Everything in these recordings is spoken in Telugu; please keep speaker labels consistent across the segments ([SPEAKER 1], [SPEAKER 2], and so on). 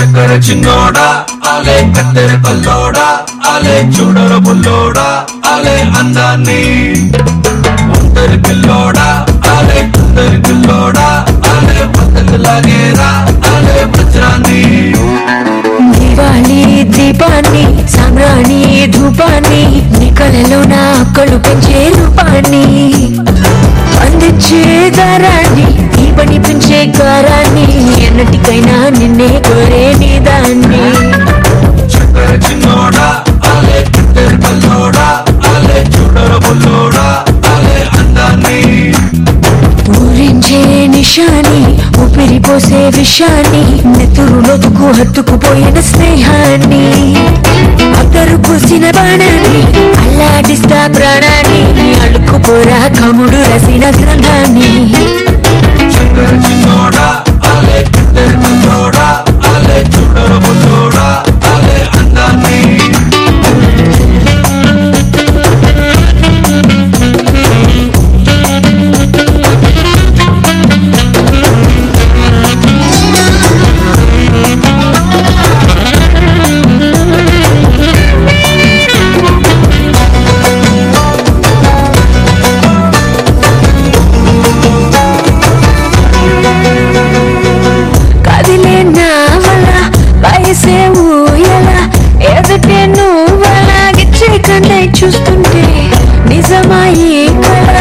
[SPEAKER 1] చక్కర చిన్నోడా అలే కత్తెర పల్లోడా అలే చూడర బుల్లోడా అలే అందాన్ని. ఒంటరి పిల్లోడా అలే కుందరి పిల్లోడా అలే పక్కకు లాగేరా అలే వజ్రాన్ని.
[SPEAKER 2] దివాళీ దీపాన్ని సామ్రాణి ధూపాన్ని నీ కళలో నా అక్కలు పెంచే రూపాన్ని. అందించే దారాన్ని ఈ పని పెంచే గారాన్ని. ఎన్నటికైనా నిన్నే విషాన్ని ఊపిరి పోసే విషాన్ని నెత్తురు హత్తుకుపోయిన స్నేహాన్ని. అద్దరు పూసిన బాణాన్ని అల్లాడిస్తా ప్రాణాన్ని అడుక్కుపోరా కముడు రసిన గ్రంథాన్ని. నావల వయసే ఊయల ఎదుటే నువ్వలాగిచ్చే కన్నై చూస్తుంటే నిజమాయి కళ?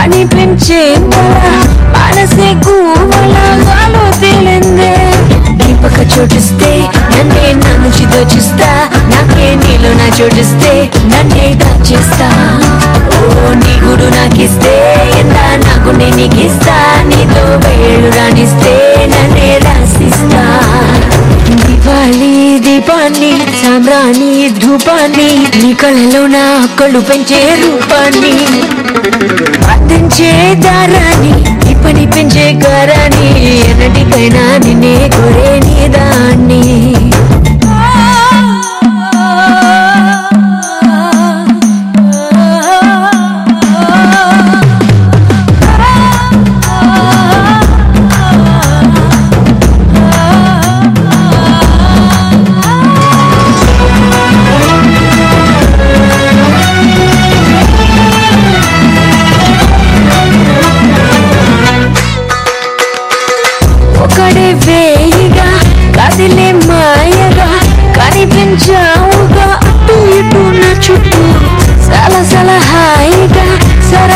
[SPEAKER 2] అనిపించే కళ మనసే గువ్వల గాలో తేలిందే. దీపక చోటిస్తే నన్నే నా నుంచి దోచిస్తా నాకే నీలో నా చోటిస్తే నన్నే దాచేస్తా. ఓ నీ గుడు నాకిస్తే ఎంత నాకు నేను నీకిస్తా నీతో రూపాన్ని సామ్రాణి ధూపాన్ని నీ కళలో నా కళ్ళు పెంచే రూపాన్ని. అందించే దారాన్ని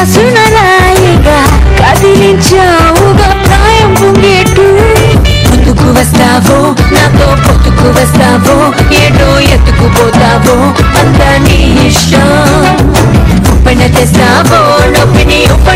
[SPEAKER 2] సునరాయిగా కదిలించావుగా ప్రాయం పొంగేటు ముందుకు వస్తావో నాతో పొత్తుకు వస్తావో ఏటో ఎత్తుకుపోతావో అంతా నీ ఇష్టం. ఉప్పెన తెస్తావో నొప్పిని తెస్తా